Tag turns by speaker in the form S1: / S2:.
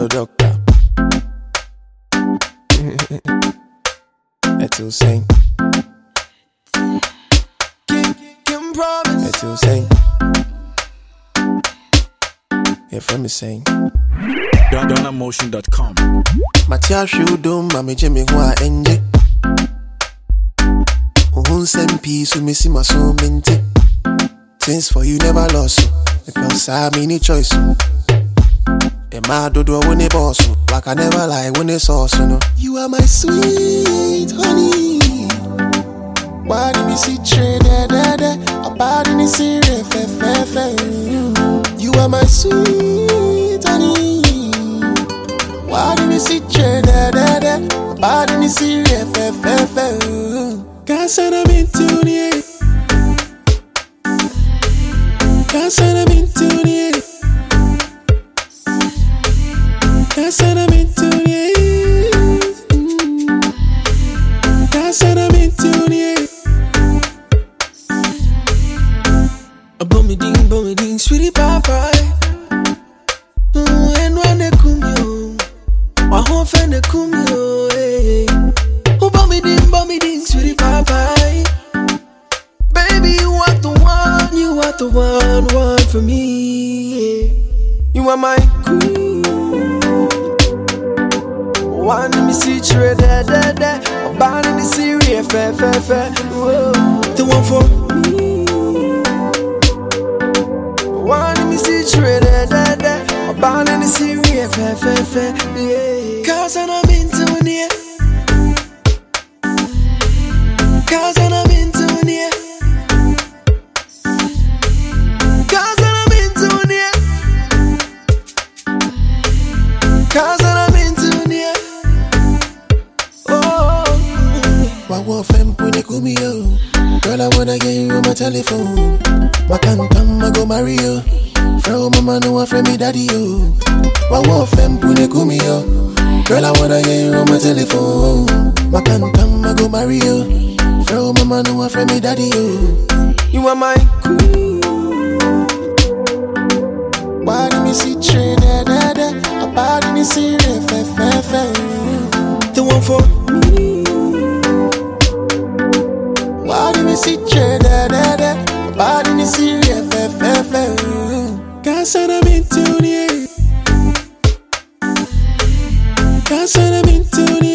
S1: Dodo doctor. That's Hussein. Kim, Kim promise. That's Hussein. Yeah, from me saying.
S2: GhanaMotion.com.
S1: Matia Shudum, Mammy Jimmy, who I enje. Uhun send peace with me, see my soul minty. Things for you never lost, so. because I mean choice. so. The mad do when they boss, like I never lie when they sauce, you know. You are my sweet honey. Why did me see trade da da da? A body in see. You are my sweet honey. Why did me see trade da da da? A body in see fe. Casa I'm Casa I'm into the Casa I'm into the Casa the one, one, for me. You are my trade, da da da. Band in the series, fair, fair, fair. The one for me. One in see trade, da da da. A band in the series, fair, fair, fair. Yeah. Cause I'm into it. Cause I'm it. Cause I'm. Cause Wawa fem puni kumi yo. Girl, I wanna get you on my telephone. My cantam, I go marry you. From mama know I friend me daddy yo. Wawa fem puni kumi yo. Girl, I wanna get you on my telephone. My cantam, I go marry you. From mama know I friend me daddy yo. You are my queen. Did me see train da da da? A body me see Cause I'm into the Cause